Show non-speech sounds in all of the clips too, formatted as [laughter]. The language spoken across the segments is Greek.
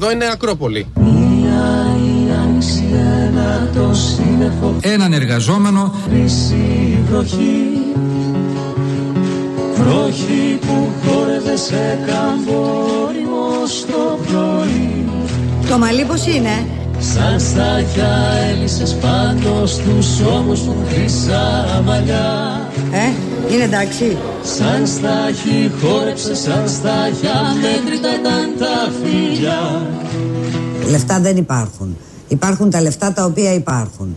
Εδώ είναι Ακρόπολη. Έναν εργαζόμενο. Βροχή. Βροχή που χόρευε σε καμπόριμο στο πρωί. Το μαλλί πως είναι; Σαν στάχια έλυσες πάνω στους ώμους μου χρυσά μαλλιά. Ε, είναι εντάξει Σαν στάχι χόρεψε σαν στάχια μέτρητα ήταν τα φιλιά Λεφτά δεν υπάρχουν Υπάρχουν τα λεφτά τα οποία υπάρχουν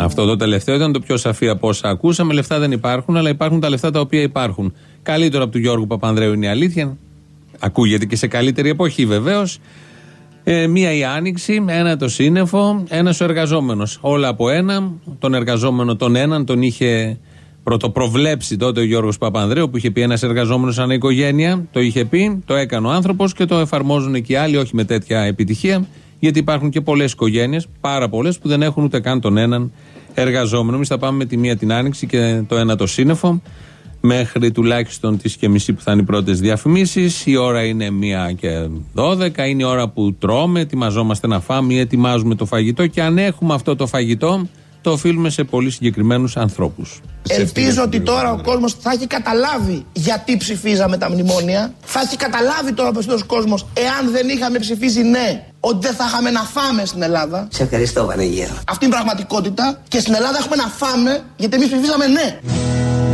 αυτό το τελευταίο ήταν το πιο σαφή από όσα ακούσαμε. Λεφτά δεν υπάρχουν, αλλά υπάρχουν τα λεφτά τα οποία υπάρχουν. Καλύτερο από του Γιώργου Παπανδρέου είναι η αλήθεια. Ακούγεται και σε καλύτερη εποχή βεβαίως. Ε, μία η άνοιξη, ένα το σύννεφο, ένας ο εργαζόμενος. Όλα από ένα. Τον εργαζόμενο τον έναν τον είχε πρωτοπροβλέψει τότε ο Γιώργος Παπανδρέου που είχε πει ένας εργαζόμενος σαν οικογένεια. Το είχε πει, το έκανε ο άνθρωπος και το εφαρμόζουν και οι άλλοι, όχι με τέτοια επιτυχία. Γιατί υπάρχουν και πολλές οικογένειες, πάρα πολλές, που δεν έχουν ούτε καν τον έναν εργαζόμενο. Εμείς θα πάμε με τη μία την άνοιξη και το ένα το σύννεφο. Μέχρι τουλάχιστον τις και μισή που θα είναι οι πρώτες διαφημίσεις. Η ώρα είναι μία και δώδεκα. Είναι η ώρα που τρώμε, ετοιμαζόμαστε να φάμε ή ετοιμάζουμε το φαγητό. Και αν έχουμε αυτό το φαγητό, το οφείλουμε σε πολύ συγκεκριμένους ανθρώπους. Ελπίζω ότι τώρα ο κόσμος θα έχει καταλάβει γιατί ψηφίζαμε τα μνημόνια. Θα έχει καταλάβει τώρα ο κόσμος, εάν δεν είχαμε ψηφίσει ναι, ότι δεν θα είχαμε να φάμε στην Ελλάδα. Σε ευχαριστώ, Βανεγέρο. Αυτή είναι η πραγματικότητα. Και στην Ελλάδα έχουμε να φάμε γιατί εμείς ψηφίσαμε ναι.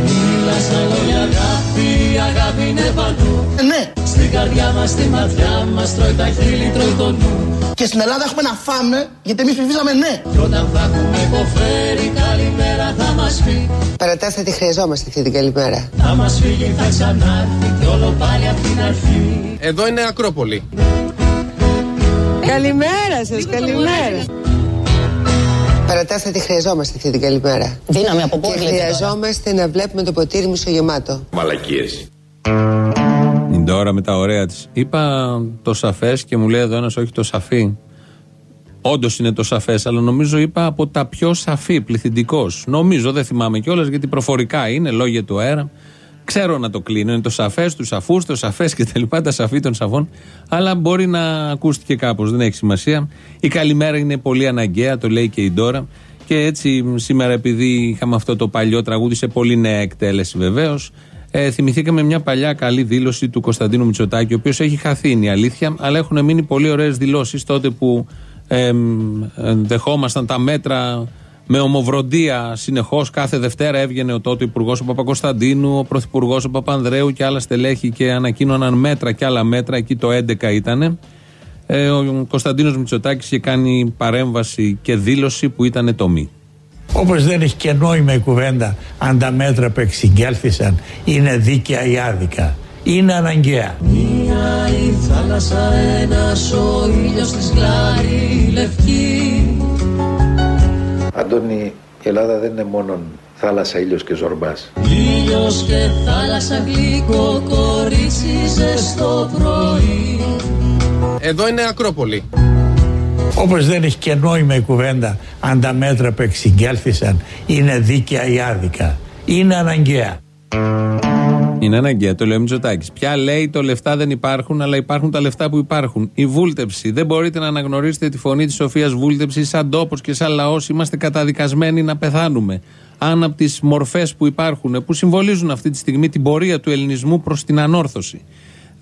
Μίλα σαν λόγια αγάπη, αγάπη είναι παντού. Ε, ναι. Στην καρδιά μας, στη ματιά μας, τρώει τα χείλη, τρώει το νου. Και στην Ελλάδα έχουμε να φάμε γιατί εμείς ψηφίσαμε ναι. Και όταν θα έχουμε υποφέρει, καλημέρα θα μας πει. Παρατά θα τη χρειαζόμαστε αυτή την καλημέρα. Θα μας φύγει, θα ξανάρθει και όλο πάλι από την αρχή. Εδώ είναι Ακρόπολη. Καλημέρα σας, καλημέρα. Παρατά θα τη χρειαζόμαστε αυτή την καλημέρα. Δύναμη από πού Και χρειαζόμαστε να βλέπουμε το ποτήρι μισογεμάτο. Μαλακίες. Είναι τώρα με τα ωραία της. Είπα το σαφές και μου λέει εδώ ένας όχι το σαφή. Όντως είναι το σαφές, αλλά νομίζω είπα από τα πιο σαφή, πληθυντικός. Νομίζω, δεν θυμάμαι κιόλας, γιατί προφορικά είναι λόγια του αέρα. Ξέρω να το κλείνω. Είναι το σαφές τους σαφούς, το σαφές και τα λοιπά, τα σαφή των σαφών. Αλλά μπορεί να ακούστηκε κάπως, δεν έχει σημασία. Η καλημέρα είναι πολύ αναγκαία, το λέει και η Ντόρα. Και έτσι σήμερα, επειδή είχαμε αυτό το παλιό τραγούδι σε πολύ νέα εκτέλεση βεβαίως, ε, θυμηθήκαμε μια παλιά καλή δήλωση του Κωνσταντίνου Μητσοτάκη, ο οποίος έχει χαθεί, είναι η αλήθεια, αλλά έχουν μείνει πολύ ωραίες δηλώσεις τότε που ε, δεχόμασταν τα μέτρα με ομοβροντία συνεχώς. Κάθε Δευτέρα έβγαινε ο τότε Υπουργός ο Παπακοσταντίνου, ο Πρωθυπουργός ο Παπανδρέου και άλλα στελέχη και ανακοίνωναν μέτρα και άλλα μέτρα. Εκεί το 11 ήταν. Ε, ο Κωνσταντίνος Μητσοτάκης είχε κάνει παρέμβαση και δήλωση που ήταν το μη. Όπως δεν έχει και νόημα η κουβέντα αν τα μέτρα που εξηγγέλθησαν είναι δίκαια ή άδικα. Είναι αναγκαία. Μία η θάλασσα, ένας ο ήλιος της γλάρη λευκή. Αντώνη, η Ελλάδα δεν είναι μόνο θάλασσα, ήλιος και ζορμπάς. Ήλιος και θάλασσα γλυκό κορίτσι ζεστό πρωί. Εδώ είναι Ακρόπολη. Όπως δεν έχει και νόημα η κουβέντα αν τα μέτρα που εξηγγέλθησαν είναι δίκαια ή άδικα. Είναι αναγκαία. Είναι αναγκαία, το λέει ο Μητσοτάκης. Πια λέει το λεφτά δεν υπάρχουν, αλλά υπάρχουν τα λεφτά που υπάρχουν. Η βούλτεψη. Δεν μπορείτε να αναγνωρίσετε τη φωνή της Σοφίας Βούλτεψης σαν τόπος και σαν λαός. Είμαστε καταδικασμένοι να πεθάνουμε. Αν από τις μορφές που υπάρχουν, που συμβολίζουν αυτή τη στιγμή την πορεία του ελληνισμού προς την ανόρθωση,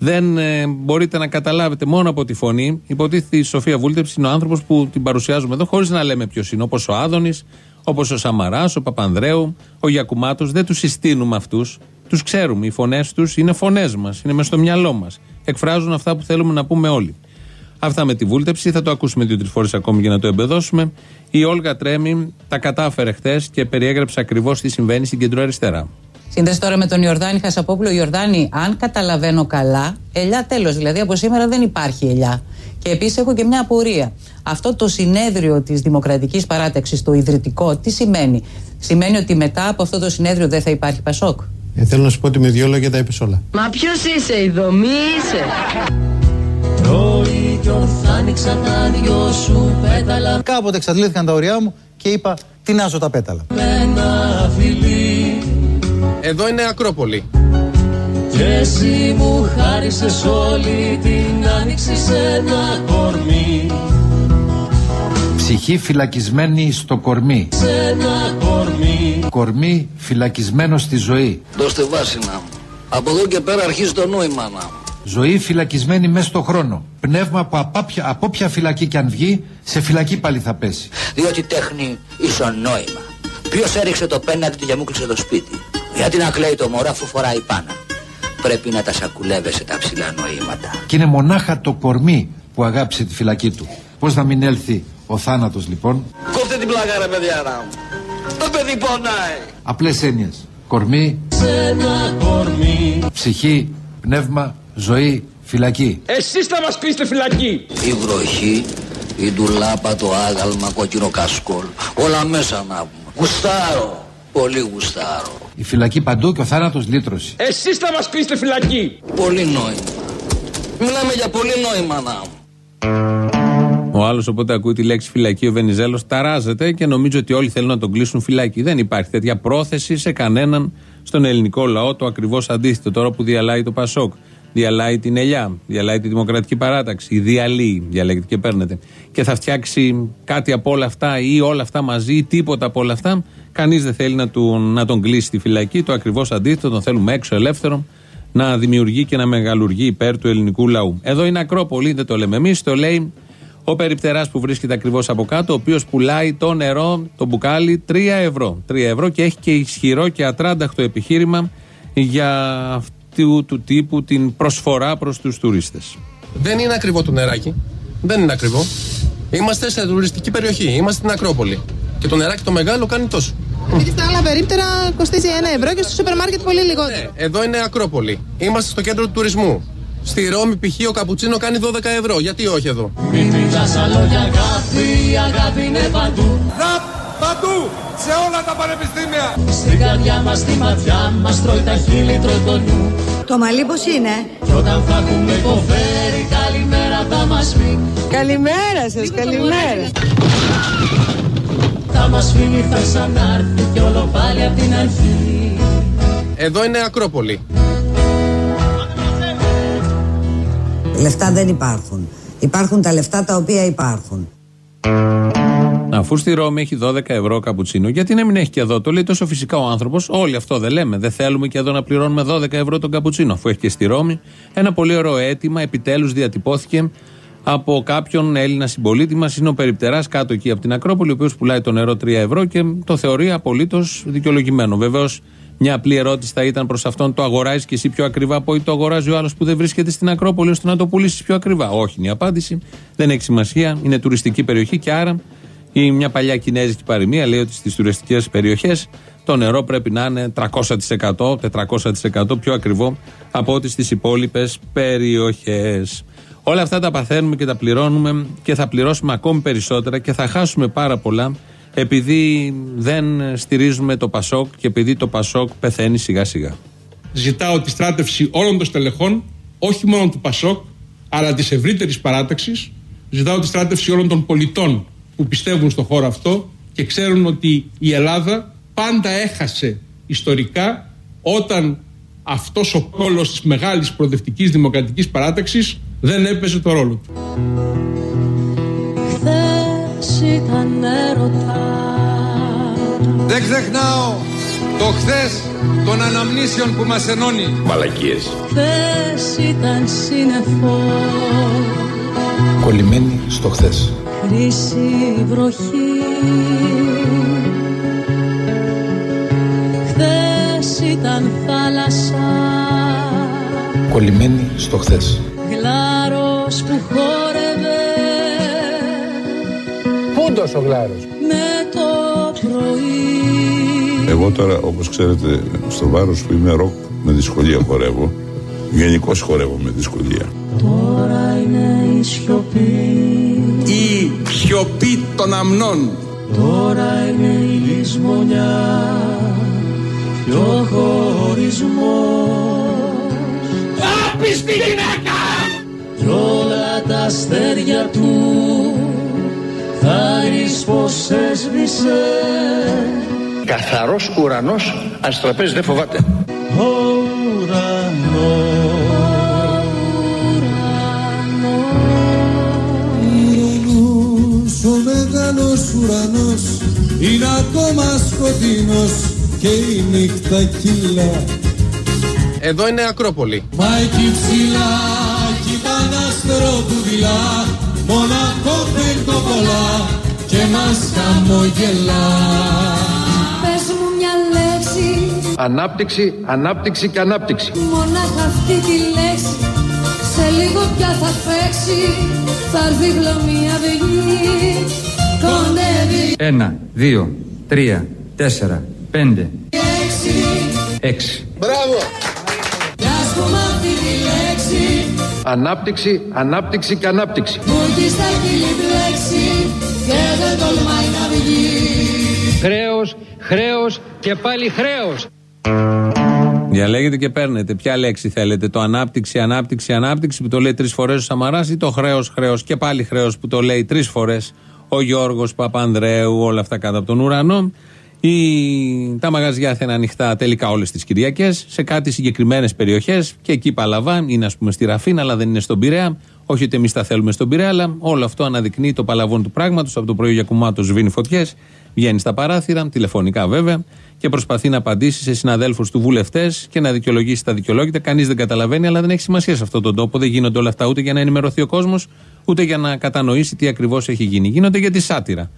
δεν ε, μπορείτε να καταλάβετε μόνο από τη φωνή, υποτίθεται η Σοφία Βούλτεψη είναι ο άνθρωπος που την παρουσιάζουμε εδώ, χωρίς να λέμε ποιος είναι. Όπως ο Άδωνης, όπως ο Σαμαράς, ο Παπανδρέου, ο Γιακουμάτος. Δεν τους συστήνουμε αυτούς. Τους ξέρουμε. Οι φωνές τους είναι φωνές μας. Είναι μέσα στο μυαλό μας. Εκφράζουν αυτά που θέλουμε να πούμε όλοι. Αυτά με τη βούλτεψη. Θα το ακούσουμε δύο-τρεις φορές ακόμη για να το εμπεδώσουμε. Η Όλγα Τρέμι τα κατάφερε χθες και περιέγραψε ακριβώς τι συμβαίνει στην κεντροαριστερά. Σύνδεση τώρα με τον Ιορδάνη Χασαπόπουλο. Ιορδάνη, αν καταλαβαίνω καλά, ελιά τέλος. Δηλαδή από σήμερα δεν υπάρχει ελιά. Και επίσης έχω και μια απορία. Αυτό το συνέδριο της Δημοκρατικής Παράταξης, το ιδρυτικό, τι σημαίνει; Σημαίνει ότι μετά από αυτό το συνέδριο δεν θα υπάρχει Πασόκ; Ε, θέλω να σου πω ότι με δύο λόγια τα είπες όλα. Μα ποιος είσαι, η δομή είσαι; Πρωί κι ορθάνιξα τα δυο σου πέταλα Κάποτε εξαντλήθηκαν τα ωριά μου και είπα τεινάζω τα πέταλα. με ένα φιλί. Εδώ είναι Ακρόπολη. Και Και εσύ μου χάρισες όλη την άνοιξη σε ένα κορμί Ψυχή φυλακισμένη στο κορμί. Σε ένα κορμί Κορμί φυλακισμένο στη ζωή. Δώστε βάση να μου. Από εδώ και πέρα αρχίζει το νόημα να μου. Ζωή φυλακισμένη μέσα στο χρόνο. Πνεύμα που από όποια, από όποια φυλακή και αν βγει, σε φυλακή πάλι θα πέσει. Διότι τέχνη ίσον νόημα. Ποιος έριξε το πέναντι του και μου κλείσε το σπίτι. Γιατί να κλαίει το μωρό αφού φοράει πάνα. Πρέπει να τα σακουλεύεσαι τα ψηλά νοήματα. Και είναι μονάχα το κορμί που αγάπησε τη φυλακή του. Πώς να μην έλθει ο θάνατος λοιπόν; Κόφτε την πλάκα ρε παιδιά να μου. Το παιδί πονάει. Απλές έννοιες. Κορμί, Σε ένα κορμί ψυχή, πνεύμα, ζωή, φυλακή. Εσείς θα μας κλείσετε φυλακή. Η βροχή, η ντουλάπα, το άγαλμα, κόκκινο κασκόλ. Όλα μέσα να πούμε. Γουστάρω. Πολύ γουστάρω. Η φυλακή παντού και ο θάνατος λύτρωσης. Εσείς θα μας κλείσετε φυλακή. Πολύ νόημα. Μιλάμε για πολύ νόημα να μου. Ο άλλος, οπότε ακούει τη λέξη φυλακή, ο Βενιζέλος ταράζεται και νομίζει ότι όλοι θέλουν να τον κλείσουν φυλάκι. Δεν υπάρχει τέτοια πρόθεση σε κανέναν στον ελληνικό λαό. Το ακριβώς αντίθετο. Τώρα που διαλάει το Πασόκ, διαλάει την Ελιά, διαλάει τη Δημοκρατική Παράταξη, διαλύει, διαλέγεται και παίρνετε. Και θα φτιάξει κάτι από όλα αυτά ή όλα αυτά μαζί ή τίποτα από όλα αυτά. Κανείς δεν θέλει να, του, να τον κλείσει στη φυλακή. Το ακριβώς αντίθετο, τον θέλουμε έξω ελεύθερο να δημιουργεί και να μεγαλουργεί υπέρ του ελληνικού λαού. Εδώ είναι Ακρόπολη, δεν το λέμε εμείς, το λέει ο περιπτεράς που βρίσκεται ακριβώς από κάτω, ο οποίος πουλάει το νερό, το μπουκάλι 3 ευρώ. 3 ευρώ και έχει και ισχυρό και ατράνταχτο επιχείρημα για αυτού του τύπου την προσφορά προς τους τουρίστες. Δεν είναι ακριβό το νεράκι. Δεν είναι ακριβό. Είμαστε σε τουριστική περιοχή. Είμαστε στην Ακρόπολη. Και το νεράκι το μεγάλο κάνει τόσο. Γιατί στα άλλα περίπτερα κοστίζει 1 ευρώ και στο σούπερ μάρκετ πολύ λιγότερο. Ναι, εδώ είναι Ακρόπολη. Είμαστε στο κέντρο του τουρισμού. Στη Ρώμη π.χ. ο καπουτσίνο κάνει 12 ευρώ. Γιατί όχι εδώ; Μην μιλάς άλλο για αγάπη, η αγάπη είναι παντού Ραπ παντού, σε όλα τα πανεπιστήμια. Στην καρδιά μας, στη ματιά μας τρώει τα χείλη, τρώει το νου Το μαλλί πώς είναι; Κι όταν θα έχουμε υποφέρει, καλημέρα θα μας πει Καλημέρα σας, καλημέρα. Θα μας φίλει, θα ξανάρθει κι όλο πάλι απ' την αρχή Εδώ είναι Ακρόπολη. Λεφτά δεν υπάρχουν. Υπάρχουν τα λεφτά τα οποία υπάρχουν. Αφού στη Ρώμη έχει 12 ευρώ καπουτσίνο, γιατί να μην έχει και εδώ. Το λέει τόσο φυσικά ο άνθρωπος. Όλοι αυτό δεν λέμε. Δεν θέλουμε και εδώ να πληρώνουμε 12 ευρώ τον καπουτσίνο. Αφού έχει και στη Ρώμη. Ένα πολύ ωραίο αίτημα επιτέλους διατυπώθηκε από κάποιον Έλληνα συμπολίτη μας. Είναι ο Περιπτεράς κάτω εκεί από την Ακρόπολη, ο οποίος πουλάει το νερό 3 ευρώ και το θεωρεί απολύτως δικαιολογημένο. Βεβαίως, μια απλή ερώτηση θα ήταν προς αυτόν: Το αγοράζεις και εσύ πιο ακριβά από ό,τι το αγοράζει ο άλλος που δεν βρίσκεται στην Ακρόπολη, ώστε να το πουλήσεις πιο ακριβά. Όχι, είναι η απάντηση. Δεν έχει σημασία. Είναι τουριστική περιοχή και άρα ή μια παλιά κινέζικη παροιμία λέει ότι στις τουριστικές περιοχές το νερό πρέπει να είναι 300%, 400% πιο ακριβό από ό,τι στις υπόλοιπες περιοχές. Όλα αυτά τα παθαίνουμε και τα πληρώνουμε και θα πληρώσουμε ακόμη περισσότερα και θα χάσουμε πάρα πολλά επειδή δεν στηρίζουμε το Πασόκ και επειδή το Πασόκ πεθαίνει σιγά σιγά. Ζητάω τη στράτευση όλων των στελεχών, όχι μόνο του Πασόκ, αλλά της ευρύτερης παράταξης. Ζητάω τη στράτευση όλων των πολιτών που πιστεύουν στο χώρο αυτό και ξέρουν ότι η Ελλάδα πάντα έχασε ιστορικά όταν αυτός ο πόλος της μεγάλης προοδευτικής δημοκρατικής παράταξης δεν έπαιζε το ρόλο του. Χθες ήταν έρωτα Δεν ξεχνάω το χθες των αναμνήσεων που μας ενώνει. Μαλακίες. Χθες ήταν σύννεφος Κολλημένη στο χθες. Χρύση βροχή Χθες ήταν θάλασσα Κολλημένη στο χθες. Γλάρος που χόρευε Πούντος ο γλάρος. με το πρωί Εγώ τώρα, όπως ξέρετε, στο βάρος που είμαι ροκ, με δυσκολία χορεύω. Γενικώς χορεύω με δυσκολία. Τώρα είναι η σιωπή Η σιωπή των αμνών. Τώρα είναι η λησμονιά και ο χωρισμός Άπιστη γυναίκα! κι όλα τα αστέρια του θα ρίς πως έσβησε Καθαρός ουρανός, αστραπές δεν φοβάται. ο ουρανός Ουρανός, ουρανός είναι ακόμα σκοτεινός και η νύχτα κύλα Εδώ είναι Ακρόπολη. Μα εκεί ψηλά κοιτάν άστρο του δειλά μοναχό πολλά και μας χαμογελά Πες μου μια λέξη Ανάπτυξη, ανάπτυξη και ανάπτυξη. Μονάχα αυτή τη λέξη Σε λίγο πια θα παίξει Θα έρθει γλωμή αυγή Κοντεύει Ένα, δύο, τρία, τέσσερα, πέντε, λέξη έξι. Μπράβο! Κι ας πούμε αυτή τη λέξη Ανάπτυξη, ανάπτυξη και ανάπτυξη. Που εκεί στα χείλη μπλέξει Και δεν τολμάει να βγει Χρέος, χρέος και πάλι χρέος. Διαλέγετε και παίρνετε. Ποια λέξη θέλετε, το ανάπτυξη, ανάπτυξη, ανάπτυξη που το λέει τρεις φορές ο Σαμαράς ή το χρέος, χρέος και πάλι χρέος που το λέει τρεις φορές ο Γιώργος Παπανδρέου, όλα αυτά κάτω από τον ουρανό. Η... Τα μαγαζιά θα είναι ανοιχτά τελικά όλες τις Κυριακές σε κάτι συγκεκριμένες περιοχές και εκεί παλαβά. Είναι ας πούμε στη Ραφίνα, αλλά δεν είναι στον Πειραιά. Όχι ότι εμείς τα θέλουμε στον Πειραιά, αλλά όλο αυτό αναδεικνύει το παλαβόν του πράγματος. Από το πρωί για κουμάτο σβήνει φωτιές, βγαίνει στα παράθυρα, τηλεφωνικά βέβαια, και προσπαθεί να απαντήσει σε συναδέλφους του βουλευτές και να δικαιολογήσει τα δικαιολόγητα. Κανείς δεν καταλαβαίνει, αλλά δεν έχει σημασία σε αυτόν τον τόπο. Δεν γίνονται όλα αυτά ούτε για να ενημερωθεί ο κόσμος, ούτε για να κατανοήσει τι ακριβώς έχει γίνει. Γίνονται για τη σάτυρα.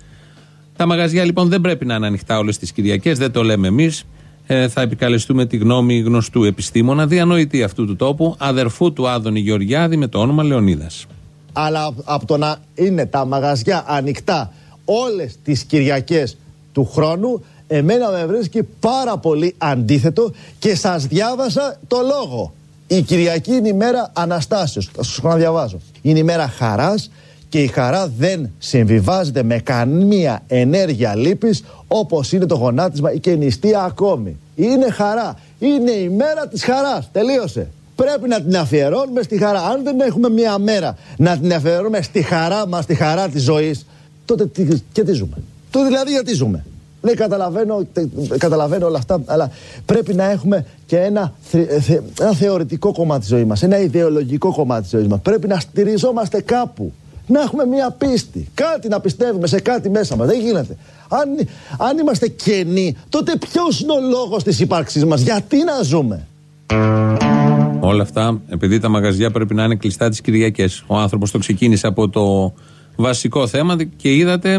Τα μαγαζιά λοιπόν δεν πρέπει να είναι ανοιχτά όλες τις Κυριακές, δεν το λέμε εμείς. Ε, θα επικαλεστούμε τη γνώμη γνωστού επιστήμονα, διανοητή αυτού του τόπου, αδερφού του Άδωνη Γεωργιάδη με το όνομα Λεωνίδας. Αλλά από το να είναι τα μαγαζιά ανοιχτά όλες τις Κυριακές του χρόνου εμένα με βρίσκει πάρα πολύ αντίθετο και σας διάβασα το λόγο. Η Κυριακή είναι η μέρα Αναστάσεως. Θα σας διαβάζω. Είναι η μέρα χαράς και η χαρά δεν συμβιβάζεται με καμία ενέργεια λύπης όπως είναι το γονάτισμα ή και η νηστεία ακόμη. Είναι χαρά. Είναι η μέρα της χαράς. Τελείωσε. Πρέπει να την αφιερώνουμε στη χαρά. Αν δεν έχουμε μία μέρα να την αφιερώνουμε στη χαρά μας, στη χαρά της ζωής, τότε τι, και τι ζούμε. Το δηλαδή γιατί ζούμε; Ναι, καταλαβαίνω, τε- καταλαβαίνω όλα αυτά, αλλά πρέπει να έχουμε και ένα, θε- θε- ένα θεωρητικό κομμάτι της ζωής μας, ένα ιδεολογικό κομμάτι της ζωής μας. Πρέπει να στηριζόμαστε κάπου. Να έχουμε μία πίστη. Κάτι να πιστεύουμε σε κάτι μέσα μας. Δεν γίνεται. Αν, αν είμαστε κενοί, τότε ποιος είναι ο λόγος της ύπαρξής μας; Γιατί να ζούμε; Όλα αυτά, επειδή τα μαγαζιά πρέπει να είναι κλειστά τις Κυριακές. Ο άνθρωπος το ξεκίνησε από το βασικό θέμα και είδατε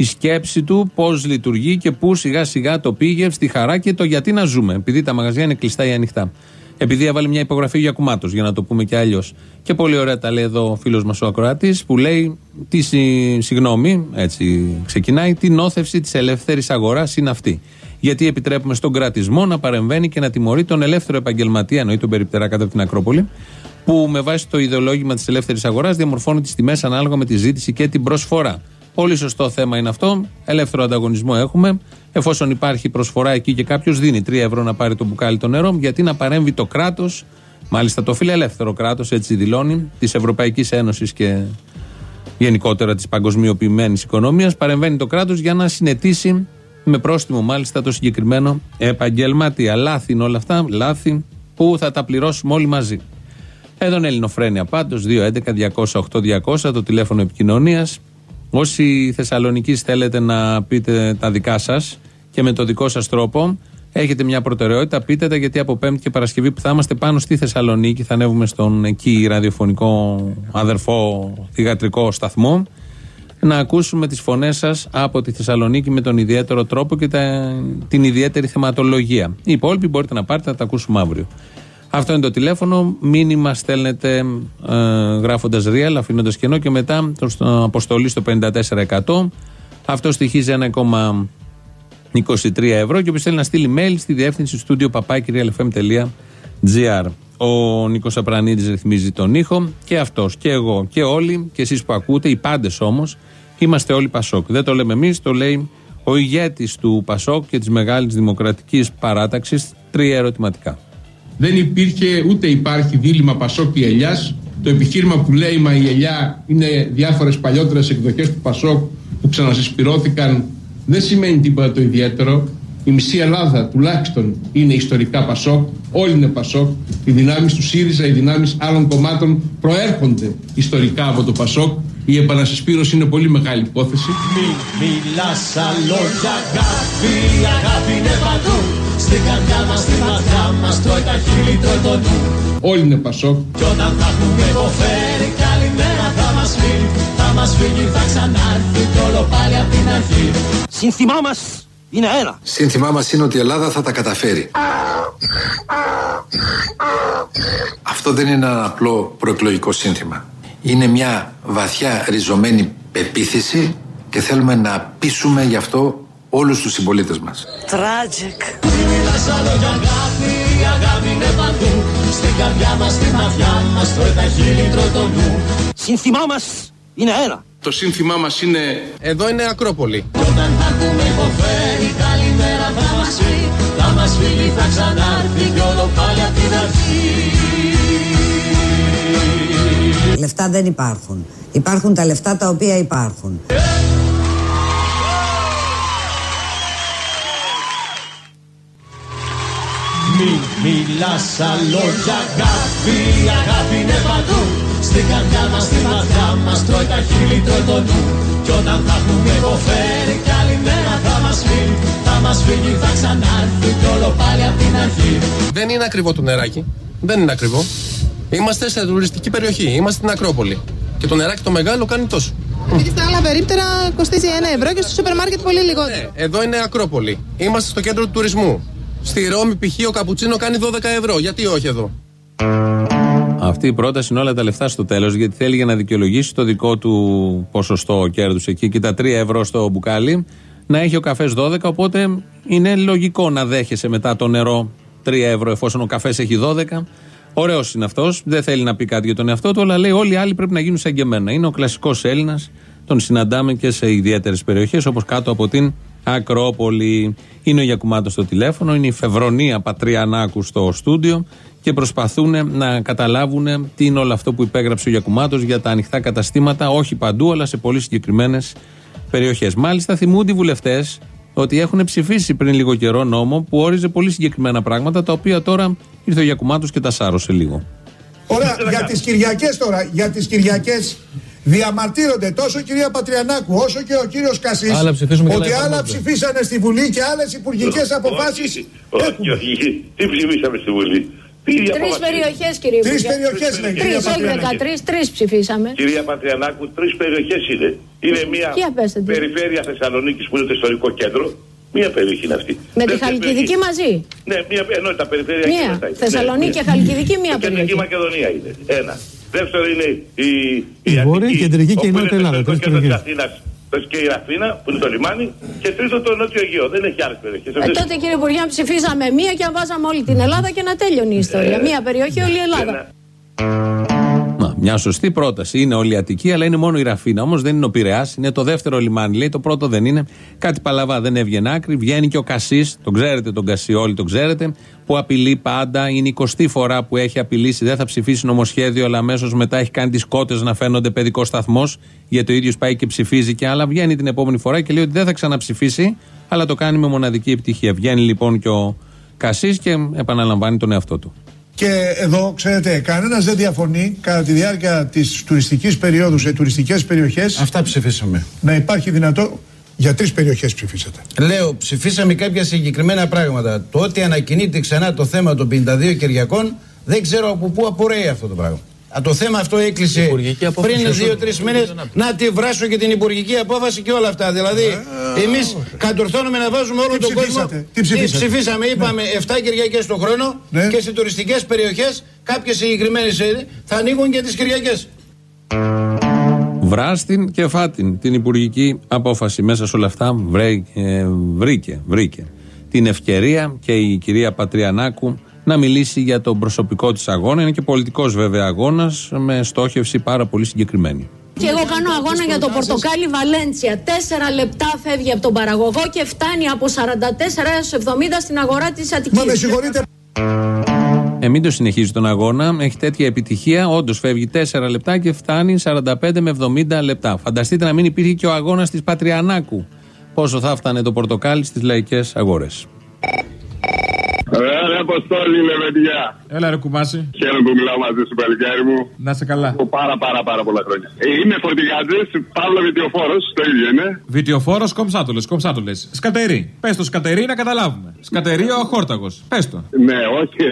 η σκέψη του πώς λειτουργεί και πού σιγά σιγά το πήγε στη χαρά και το γιατί να ζούμε. Επειδή τα μαγαζιά είναι κλειστά ή ανοιχτά. Επειδή έβαλε μια υπογραφή για κουμάτο, για να το πούμε και αλλιώς. Και πολύ ωραία τα λέει εδώ ο φίλος μας ο Ακροατή, που λέει τι συ- συγγνώμη, έτσι ξεκινάει, τι νόθευση της ελεύθερης αγοράς είναι αυτή. Γιατί επιτρέπουμε στον κρατισμό να παρεμβαίνει και να τιμωρεί τον ελεύθερο επαγγελματία, εννοεί τον περιπτερά κατά την Ακρόπολη, που με βάση το ιδεολόγημα της ελεύθερης αγοράς διαμορφώνει τις τιμές ανάλογα με τη ζήτηση και την προσφορά. Πολύ σωστό θέμα είναι αυτό. Ελεύθερο ανταγωνισμό έχουμε. Εφόσον υπάρχει προσφορά εκεί και κάποιος δίνει 3 ευρώ να πάρει το μπουκάλι το νερό, γιατί να παρέμβει το κράτος, μάλιστα το φιλελεύθερο κράτος, έτσι δηλώνει, της Ευρωπαϊκής Ένωσης και γενικότερα της παγκοσμιοποιημένης οικονομίας, παρεμβαίνει το κράτος για να συνετίσει με πρόστιμο μάλιστα το συγκεκριμένο επαγγελματία. Λάθη είναι όλα αυτά, λάθη που θα τα πληρώσουμε όλοι μαζί. Εδώ είναι Ελληνοφρένια πάντως, 211-208-200, το τηλέφωνο επικοινωνίας. Όσοι Θεσσαλονίκη θέλετε να πείτε τα δικά σας και με το δικό σας τρόπο, έχετε μια προτεραιότητα, πείτε τα γιατί από Πέμπτη και Παρασκευή που θα είμαστε πάνω στη Θεσσαλονίκη, θα ανέβουμε στον εκεί ραδιοφωνικό αδερφό θηγατρικό σταθμό να ακούσουμε τις φωνές σας από τη Θεσσαλονίκη με τον ιδιαίτερο τρόπο και τα, την ιδιαίτερη θεματολογία. Οι υπόλοιποι μπορείτε να πάρετε, θα τα ακούσουμε αύριο. Αυτό είναι το τηλέφωνο. Μήνυμα στέλνετε ε, γράφοντας real, αφήνοντας κενό και μετά το στο, αποστολή στο 54%. Αυτό στοιχίζει 1,23 ευρώ και όποιος θέλει να στείλει mail στη διεύθυνση στούντιο papakirialfm.gr. Ο Νίκος Απρανίδης ρυθμίζει τον ήχο και αυτός και εγώ και όλοι και εσείς που ακούτε, οι πάντες όμως, είμαστε όλοι Πασόκ. Δεν το λέμε εμείς, το λέει ο ηγέτης του Πασόκ και της Μεγάλης Δημοκρατικής Παράταξης. Τρία ερωτηματικά. Δεν υπήρχε ούτε υπάρχει δίλημα Πασόκ ή Ελιάς. Το επιχείρημα που λέει μα η Ελιά είναι διάφορες παλιότερες εκδοχές του Πασόκ που ξανασυσπηρώθηκαν δεν σημαίνει τίποτα το ιδιαίτερο. Η μισή Ελλάδα τουλάχιστον είναι ιστορικά Πασόκ, όλοι είναι Πασόκ. Οι δυνάμεις του ΣΥΡΙΖΑ, οι δυνάμεις άλλων κομμάτων προέρχονται ιστορικά από το Πασόκ. Η επανασυσπήρωση είναι πολύ μεγάλη υπόθεση. Μη μιλάς λόγια αγάπη, η αγάπη είναι παντού Στην καρδιά μας, στη μάτια μας, τρώει τα χείλη, τρώει το νου Όλοι είναι Πασόκ. Κι όταν θα έχουμε υποφέρει, καλημέρα θα μας φύγει Θα μας φύγει, θα ξανάρθει, κι όλο πάλι απ' την αρχή Σύνθημά μας είναι ένα. Σύνθημά μας είναι ότι η Ελλάδα θα τα καταφέρει. Αυτό δεν είναι ένα απλό προεκλογικό σύνθημα. Είναι μια βαθιά ριζωμένη πεποίθηση και θέλουμε να πείσουμε γι' αυτό όλους τους συμπολίτες μας. Tragic Μη μιλάς λόγια αγάπη, η αγάπη είναι παντού Στην καρδιά μας, στη μάτια μας, τρώει τα χείλη, τρώει το νου Σύνθημά μας είναι ένα. Το σύνθημά μας είναι Εδώ είναι Ακρόπολη. Κι όταν θα έχουμε υποφέρει, καλημέρα θα μας πει Θα μας φύγει, θα ξανάρθει, κι όλο πάλι απ' την αρχή Λεφτά δεν υπάρχουν. Υπάρχουν τα λεφτά τα οποία υπάρχουν. Μη μιλάς λόγια αγάπη, η αγάπη είναι παντού Στην καρδιά μας, στη μάτια μας, τρώει τα χείλη, τρώει το νου Κι όταν θα έχουμε υποφέρει, καλημέρα θα μας φύγει Θα μας φύγει, θα ξανάρθει, κι όλο πάλι απ' την αρχή Δεν είναι ακριβό το νεράκι. Δεν είναι ακριβό. Είμαστε σε τουριστική περιοχή. Είμαστε στην Ακρόπολη. Και το νεράκι το μεγάλο κάνει τόσο. Γιατί στα άλλα περίπτερα κοστίζει 1 ευρώ και στο σούπερ μάρκετ πολύ λιγότερο. Εδώ είναι Ακρόπολη. Είμαστε στο κέντρο του τουρισμού. Στη Ρώμη π.χ. ο καπουτσίνο κάνει 12 ευρώ. Γιατί όχι εδώ; Αυτή η πρόταση είναι όλα τα λεφτά στο τέλος, γιατί θέλει για να δικαιολογήσει το δικό του ποσοστό κέρδους εκεί και τα 3 ευρώ στο μπουκάλι να έχει ο καφές 12. Οπότε είναι λογικό να δέχεσαι μετά το νερό 3 ευρώ εφόσον ο καφές έχει 12. Ωραίος είναι αυτός. Δεν θέλει να πει κάτι για τον εαυτό του, αλλά λέει όλοι οι άλλοι πρέπει να γίνουν σαν και εμένα. Είναι ο κλασικός Έλληνας. Τον συναντάμε και σε ιδιαίτερες περιοχές όπως κάτω από την Ακρόπολη. Είναι ο Γιακουμάτος στο τηλέφωνο, είναι η Φευρονία Πατριανάκου στο στούντιο και προσπαθούν να καταλάβουν τι είναι όλο αυτό που υπέγραψε ο Γιακουμάτος για τα ανοιχτά καταστήματα, όχι παντού, αλλά σε πολύ συγκεκριμένες περιοχές. Μάλιστα, θυμούνται οι βουλευτές ότι έχουν ψηφίσει πριν λίγο καιρό νόμο που όριζε πολύ συγκεκριμένα πράγματα, τα οποία τώρα ήρθε ο Γιακουμάτος και τα σάρωσε λίγο. Ωραία, για τις Κυριακές τώρα, για τις Κυριακές διαμαρτύρονται τόσο η κυρία Πατριανάκου όσο και ο κύριος Κασής Άλλα ψηφίζουμε και ότι άλλα άλλα εφαρμόζονται. ψηφίσανε στη Βουλή και άλλες υπουργικές αποφάσεις Όχι, όχι. Τι ψηφίσαμε στη Βουλή; Τι ίδια Τρεις απόφαση. περιοχές, κύριε Τρεις Υπουργέ. περιοχές, λέει, Τρεις, κυρία όχι Πατριανάκη. 13, τρεις ψηφίσαμε. Κυρία Πατριανάκου, τρεις περιοχές είναι. Είναι μια Για πέστε τι. περιφέρεια Θεσσαλονίκης που είναι το ιστορικό κέντρο. Μία περιοχή είναι αυτή. Με τη Δεύτερη Χαλκιδική περιοχή. μαζί; Ναι, μία ενώ τα περιφέρεια Μία. εκεί μετά είναι. Θεσσαλονίκη και Χαλκιδική, μία Η Κεντρική περιοχή. Μακεδονία είναι. Ένα. Δεύτερο είναι η, Η Βόρεια, Αττική, Κεντρική και η όπου Νότια είναι το Ελλάδα, ιστορικό τρεις κέντρο της περιοχές. Αθήνας, και η Αθήνα που είναι το λιμάνι και τρίτο το Νότιο Αιγαίο. Δεν έχει άλλες περιοχές. Ε, τότε κύριε Υπουργέ, αν ψηφίζαμε μία και αν βάζαμε όλη την Ελλάδα και να τέλειωνε η ιστορία. Ε, Μία περιοχή, όλη η Ελλάδα. Να, μια σωστή πρόταση. Είναι όλη η Αττική, αλλά είναι μόνο η Ραφίνα. Όμως δεν είναι ο Πειραιάς, είναι το δεύτερο λιμάνι. Λέει το πρώτο δεν είναι. Κάτι παλαβά δεν έβγαινε άκρη. Βγαίνει και ο Κασίς, τον ξέρετε τον Κασί, όλοι τον ξέρετε, που απειλεί πάντα. Είναι η 20η φορά που έχει απειλήσει. Δεν θα ψηφίσει νομοσχέδιο, αλλά αμέσως μετά έχει κάνει τις κότες να φαίνονται παιδικός σταθμός. Γιατί ο ίδιος πάει και ψηφίζει και άλλα. Βγαίνει την επόμενη φορά και λέει ότι δεν θα ξαναψηφίσει, αλλά το κάνει με μοναδική επιτυχία. Βγαίνει λοιπόν και ο Κασίς και επαναλαμβάνει τον εαυτό του. Και εδώ, ξέρετε, κανένας δεν διαφωνεί κατά τη διάρκεια της τουριστικής περίοδου σε τουριστικές περιοχές Αυτά ψηφίσαμε. να υπάρχει δυνατό. Για τρεις περιοχές ψηφίσατε. Λέω, ψηφίσαμε κάποια συγκεκριμένα πράγματα. Το ότι ανακοινείται ξανά το θέμα των 52 Κυριακών, δεν ξέρω από πού απορρέει αυτό το πράγμα. Α, το θέμα αυτό έκλεισε Υπουργική απόφαση πριν όσο- δύο-τρει μήνες. Να τη βράσω και την υπουργική απόφαση και όλα αυτά. Δηλαδή, εμείς κατορθώνουμε να βάζουμε όλο Τι τον κόσμο. ψηφίσατε, τι ψηφίσατε; ψηφίσαμε, είπαμε 7 Κυριακές το χρόνο Ναι. και σε τουριστικές περιοχές, κάποιες συγκεκριμένες θα ανοίγουν και τις Κυριακές. Βράστην και φάτην την υπουργική απόφαση. Μέσα σε όλα αυτά βρέ- ε, βρήκε, βρήκε την ευκαιρία και η κυρία Πατριανάκου να μιλήσει για τον προσωπικό της αγώνα. Είναι και πολιτικός βέβαια αγώνας με στόχευση πάρα πολύ συγκεκριμένη. Και εγώ κάνω αγώνα για το πορτοκάλι Βαλέντσια. Τέσσερα λεπτά φεύγει από τον παραγωγό και φτάνει από 44 έως 70 στην αγορά της Αττικής. Μα με συγχωρείτε. Ε, μην το συνεχίζει τον αγώνα. Έχει τέτοια επιτυχία. Όντως φεύγει 4 λεπτά και φτάνει 45 με 70 λεπτά. Φανταστείτε να μην υπήρχε και ο αγώνας της Πατριανάκου. Πόσο θα φτάνε το πορτοκάλι στις λαϊκές αγορές. Ρε Αποστόλη, είναι παιδιά. Έλα ρε κουμάσι. Χαίρομαι που μιλάω μαζί σου, παλικάρι μου. Να σε καλά. Από πάρα πάρα πάρα πολλά χρόνια. Ε, Είμαι φορτηγάτζη, Παύλο Βιτιοφόρος, το ίδιο είναι. Βιτιοφόρος κομψά το λες, κομψά το λες. Σκατερί. Πες το σκατερί να καταλάβουμε. Σκατερί ο αχόρταγο. Πες το. Ναι, [laughs] όχι,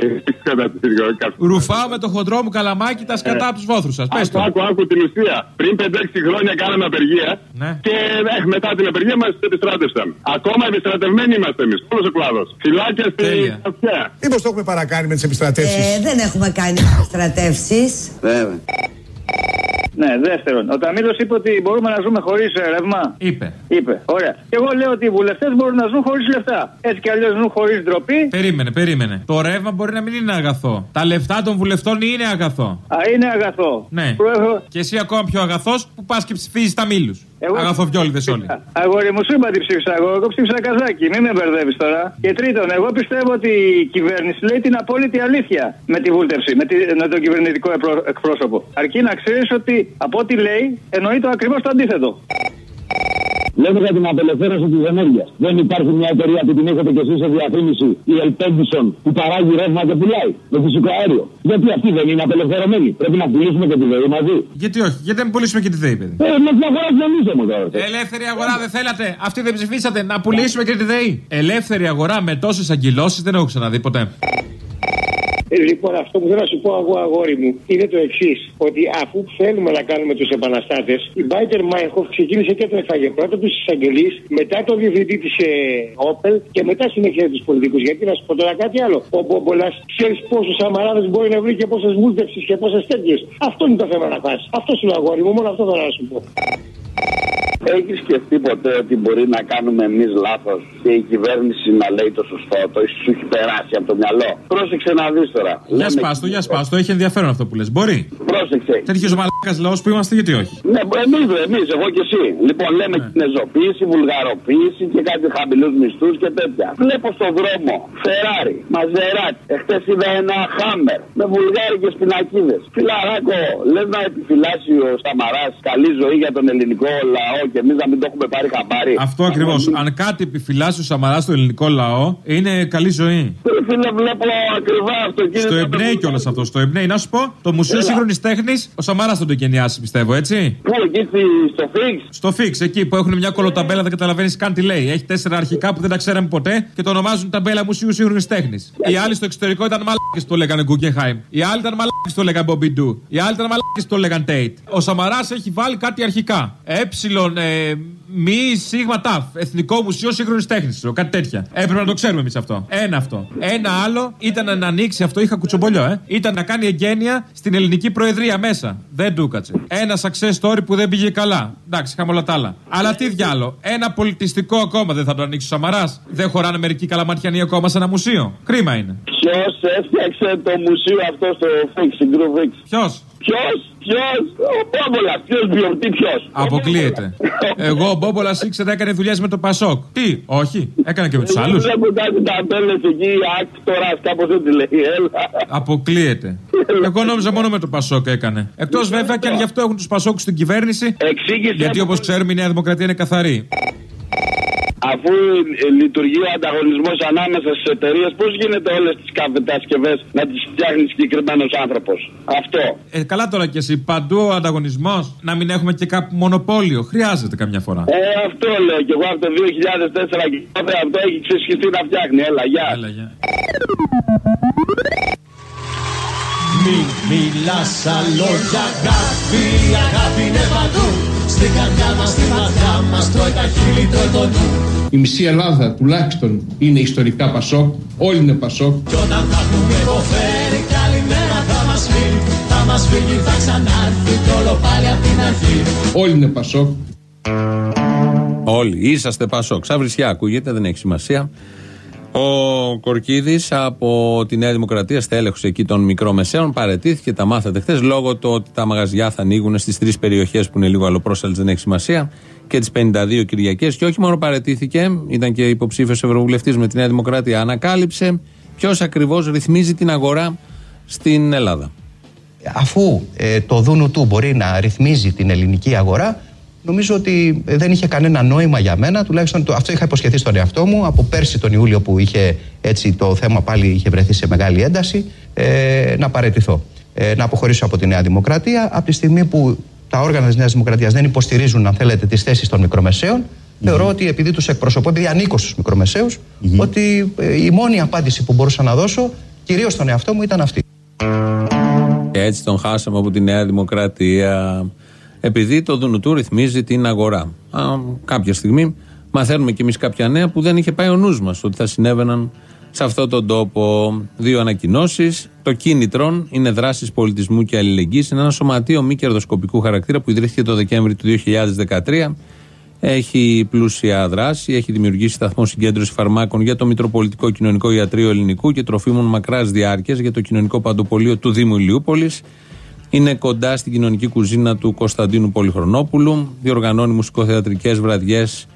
κατά τη στιγμή. Ρουφάω με το χοντρό μου καλαμάκι τα σκατά από τους βόθρους σας. Πες το. Άκου, άκου, άκου την ουσία. Πριν 5-6 χρόνια κάναμε απεργία Ναι. και ε, μετά την απεργία μας επιστράτευσαν. Ακόμα επιστρατευμένοι είμαστε εμείς, όλος ο κλάδος. Φυλάκια στη αυτιά. Μήπως το έχουμε παρακάνει με τις επιστρατεύσεις; Ε, δεν έχουμε κάνει στρατεύσεις. Βέβαια. Ναι, δεύτερον, ο Ταμίλο είπε ότι μπορούμε να ζούμε χωρίς ρεύμα. Είπε. Είπε. Ωραία. Και εγώ λέω ότι οι βουλευτές μπορούν να ζουν χωρίς λεφτά. Έτσι κι αλλιώς ζουν χωρίς ντροπή. Περίμενε, περίμενε. Το ρεύμα μπορεί να μην είναι αγαθό. Τα λεφτά των βουλευτών είναι αγαθό. Α, είναι αγαθό. Ναι. Προέχω- Και εσύ ακόμα πιο αγαθός που πας και ψηφίζεις τα μήλου. Εγώ- Αγαθοβιόλιδε όλοι. Αγόρι μου, σου είπα τι ψήφισα εγώ. Εγώ ψήφισα καζάκι. Μην με μπερδεύεις τώρα. Και τρίτον, εγώ πιστεύω ότι η κυβέρνηση λέει την απόλυτη αλήθεια με τη βούλτευση, με, τη, με τον κυβερνητικό επρό- εκπρόσωπο. Αρκεί να ξέρεις ότι από ό,τι λέει εννοεί το ακριβώς το αντίθετο. Λέμε για την απελευθέρωση της ενέργειας. Δεν υπάρχει μια εταιρεία που την έχετε και εσείς σε διαφήμιση, η Ελπέντισον, που παράγει ρεύμα και πουλάει με φυσικό αέριο. Γιατί αυτή δεν είναι απελευθερωμένη. Πρέπει να πουλήσουμε και τη ΔΕΗ μαζί. Γιατί όχι, γιατί δεν πουλήσουμε και τη ΔΕΗ, παιδί. Ε, με την αγορά δεν είσαι μου τώρα. Ελεύθερη αγορά δεν θέλατε. Αυτοί δεν ψηφίσατε. Να πουλήσουμε και τη ΔΕΗ. Ελεύθερη αγορά με τόσες αγκυλώσει δεν έχω ξαναδεί ποτέ. Ε, Λοιπόν, αυτό που θέλω να σου πω εγώ, αγόρι μου, είναι το εξής: Ότι αφού θέλουμε να κάνουμε τους επαναστάτες, η Μπάιτερ Μάιχοφ ξεκίνησε και το έφαγε πρώτα τους εισαγγελείς, μετά το διευθυντή της ε, Όπελ και μετά συνέχισε τους πολιτικούς. Γιατί να σου πω τώρα κάτι άλλο. Ο Μπόμπολα ξέρεις πόσους αμαράδες μπορεί να βρει και πόσες βούλτευσει και πόσες τέτοιες. Αυτό είναι το θέμα να πας. Αυτό σου λέω, αγόρι μου, μόνο αυτό θέλω να σου πω. Έχεις σκεφτεί ποτέ ότι μπορεί να κάνουμε εμείς λάθος και η κυβέρνηση να λέει το σωστό, το σου έχει περάσει από το μυαλό. Πρόσεξε να δεις τώρα. Για σπάστο, για σπάστο. Έχει ενδιαφέρον αυτό που λες. Μπορεί. Πρόσεξε. Τέτοιος μαλάκας λαός που είμαστε, γιατί όχι; Ναι, εμείς, εμείς, εγώ και εσύ. Λοιπόν, λέμε κινεζοποίηση, βουλγαροποίηση και κάτι χαμηλούς μισθούς και τέτοια. Βλέπω στον δρόμο Φεράρι, Μαζεράτ. Εχθές είδα ένα Χάμερ με βουλγάρικε πινακίδε. Φιλαράκο, λες να επιφυλάσει ο Σαμαράς καλή ζωή για τον ελληνικό λαό και εμείς να μην το έχουμε πάρει χαμπάρι. Αυτό ακριβώς. Αν κάτι επιφυλάσσει ο Σαμαράς στο ελληνικό λαό, είναι καλή ζωή. Φίλε, φίλε, βλέπω ακριβά αυτοκίνητα. Στο εμπνέει κιόλας αυτό. Στο εμπνέει. Να σου πω, το Μουσείο Έλα. Σύγχρονης Τέχνης, ο Σαμαράς θα το εγκαινιάσει, πιστεύω, έτσι. Πού, εκεί στη- στο Φίξ; Στο Φίξ, εκεί που έχουν μια κολοταμπέλα, δεν καταλαβαίνεις καν τι λέει. Έχει τέσσερα αρχικά που δεν τα ξέραμε ποτέ και το ονομάζουν ταμπέλα Μουσείου Σύγχρονης Τέχνης. Οι άλλοι στο εξωτερικό ήταν μαλάκες που το λέγανε Guggenheim. Οι άλλοι ήταν μαλάκες που το λέγανε Μπομπιντού. Οι άλλοι ήταν μαλάκες που το λέγανε Tate. Ο Σαμαράς έχει βάλει κάτι αρχικά. Έψιλον, ε, μη, σίγμα, ταφ. Εθνικό Μουσείο Σύγχρονης Τέχνης. Κάτι τέτοια. Έπρεπε να το ξέρουμε εμείς αυτό. Ένα αυτό. Ένα άλλο ήταν να ανοίξει αυτό, είχα κουτσομπολιό, ε. Ήταν να κάνει εγγένεια στην ελληνική προεδρία μέσα. Δεν του έκατσε. Ένα success story που δεν πήγε καλά. Εντάξει, είχαμε όλα τα άλλα. Αλλά τι διάλο. Ένα πολιτιστικό ακόμα δεν θα το ανοίξει ο Σαμαράς. Δεν χωράνε μερικοί καλαματιανοί ακόμα σε ένα μουσείο. Κρίμα είναι. Ποιος έφτιαξε το μουσείο αυτό στο Φίξ, στην Γκρου Φίξ. Ποιος; Ποιος, ποιος, ο Πόμπολα, ποιος βιορτή, ποιος. Αποκλείεται. Εγώ ο Μπόμπολας ήξερα έκανε δουλειές με το Πασόκ. Τι, όχι, έκανε και με τους άλλους. Βλέπω κάτι ταμπέλε εκεί, άκτορα, κάπως έτσι λέει. Έλα. Αποκλείεται. Εγώ νόμιζα μόνο με το Πασόκ έκανε. Εκτός βέβαια και αν γι' αυτό έχουν τους Πασόκους στην κυβέρνηση. Γιατί όπως ξέρουμε η Νέα Δημοκρατία είναι καθαρή. Αφού ε, λειτουργεί ο ανταγωνισμός ανάμεσα στις εταιρείες, πώς γίνεται όλες τις κατασκευές να τις φτιάχνει συγκεκριμένος άνθρωπος; Αυτό. Ε, καλά τώρα κι εσύ. Παντού ο ανταγωνισμός. Να μην έχουμε και κάπου μονοπόλιο. Χρειάζεται καμιά φορά. Ε, αυτό λέω και εγώ από το 2004 και τότε αυτό έχει ξεσχιστεί να φτιάχνει. Έλα, γεια. Έλα, γεια. Μη μιλάς άλλο για αγάπη, η αγάπη είναι παντού Στην καρδιά μας, στη ματιά μας, τρώει τα χείλη, τρώει το νου Η μισή Ελλάδα τουλάχιστον είναι ιστορικά Πασόκ. Όλοι είναι Πασόκ. Κι όταν θα έχουμε υποφέρει, καλημέρα θα μας φύγει Θα μας φύγει, θα ξανάρθει, κι όλο πάλι απ' την αρχή Όλοι είναι Πασόκ. Όλοι είσαστε Πασόκ. Σαν βρισιά ακούγεται, δεν έχει σημασία. Ο Κορκίδης από τη Νέα Δημοκρατία, στέλεχος εκεί των μικρομεσαίων, παρετήθηκε. Τα μάθατε χθες λόγω του ότι τα μαγαζιά θα ανοίγουν στις τρεις περιοχές που είναι λίγο αλλοπρόσαλε, δεν έχει σημασία. Και τις 52 Κυριακές. Και όχι μόνο παρετήθηκε, ήταν και υποψήφιος Ευρωβουλευτής με τη Νέα Δημοκρατία. Ανακάλυψε ποιος ακριβώς ρυθμίζει την αγορά στην Ελλάδα. αφού ε, το ΔΝΤ μπορεί να ρυθμίζει την ελληνική αγορά, νομίζω ότι ε, δεν είχε κανένα νόημα για μένα. Τουλάχιστον το, αυτό είχα υποσχεθεί στον εαυτό μου από πέρσι τον Ιούλιο που είχε έτσι το θέμα πάλι είχε βρεθεί σε μεγάλη ένταση ε, να παραιτηθώ. Ε, να αποχωρήσω από τη Νέα Δημοκρατία από τη στιγμή που τα όργανα της Νέας Δημοκρατίας δεν υποστηρίζουν, αν θέλετε, τις θέσεις των μικρομεσαίων. Θεωρώ ότι επειδή τους εκπροσωπώ, επειδή ανήκω στους μικρομεσαίους, ότι ε, η μόνη απάντηση που μπορούσα να δώσω, κυρίως στον εαυτό μου, ήταν αυτή. Και έτσι τον χάσαμε από τη Νέα Δημοκρατία. Επειδή το Δουνουτού ρυθμίζει την αγορά. Α, κάποια στιγμή μαθαίνουμε κι εμείς κάποια νέα που δεν είχε πάει ο νους μας ότι θα συνέβαιναν σε αυτόν τον τόπο. Δύο ανακοινώσεις. Το κίνητρον είναι δράσεις πολιτισμού και αλληλεγγύης. Είναι ένα σωματείο μη κερδοσκοπικού χαρακτήρα που ιδρύθηκε το Δεκέμβρη του 2013. Έχει πλούσια δράση, έχει δημιουργήσει σταθμό συγκέντρωση φαρμάκων για το Μητροπολιτικό Κοινωνικό Ιατρείο Ελληνικού και τροφίμων μακράς διάρκειας για το Κοινωνικό Παντοπολείο του Δήμου Ηλιούπολης. Είναι κοντά στην κοινωνική κουζίνα του Κωνσταντίνου Πολυχρονόπουλου. Διοργανώνει μουσικοθεατρικές βραδιές.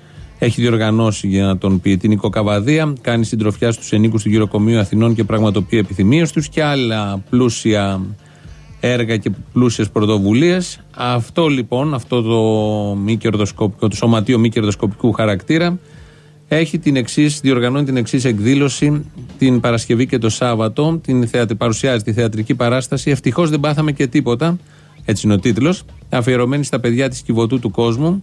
Έχει διοργανώσει για να τον πει την Καβαδία. Κάνει συντροφιά στους ενίκους του Γυροκομείου Αθηνών και πραγματοποιεί επιθυμίες τους και άλλα πλούσια έργα και πλούσιες πρωτοβουλίες. Αυτό λοιπόν, αυτό το, μη κερδοσκοπικό, το σωματείο μη κερδοσκοπικού χαρακτήρα έχει την εξής, διοργανώνει την εξής εκδήλωση την Παρασκευή και το Σάββατο. Την θεατρι, παρουσιάζει τη θεατρική παράσταση. Ευτυχώς δεν πάθαμε και τίποτα. Έτσι είναι ο τίτλος. Αφιερωμένη στα παιδιά της Κιβωτού του κόσμου.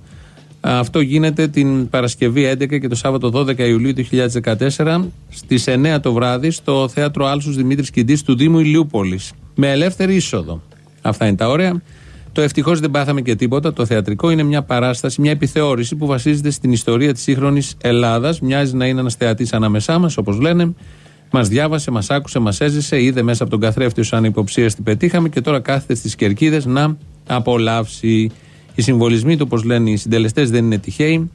Αυτό γίνεται την Παρασκευή 11 και το Σάββατο 12 Ιουλίου 2014 στις 9 το βράδυ στο Θέατρο Άλσους Δημήτρης Κιντής του Δήμου Ηλιούπολης με ελεύθερη είσοδο. Αυτά είναι τα ωραία. Το ευτυχώς δεν πάθαμε και τίποτα. Το θεατρικό είναι μια παράσταση, μια επιθεώρηση που βασίζεται στην ιστορία της σύγχρονης Ελλάδας. Μοιάζει να είναι ένας θεατής ανάμεσά μας, όπως λένε. Μας διάβασε, μας άκουσε, μας έζησε, είδε μέσα από τον καθρέφτη σαν υποψία τι πετύχαμε και τώρα κάθεται στις κερκίδες να απολαύσει. Οι συμβολισμοί του, όπως λένε οι συντελεστές, δεν είναι τυχαίοι.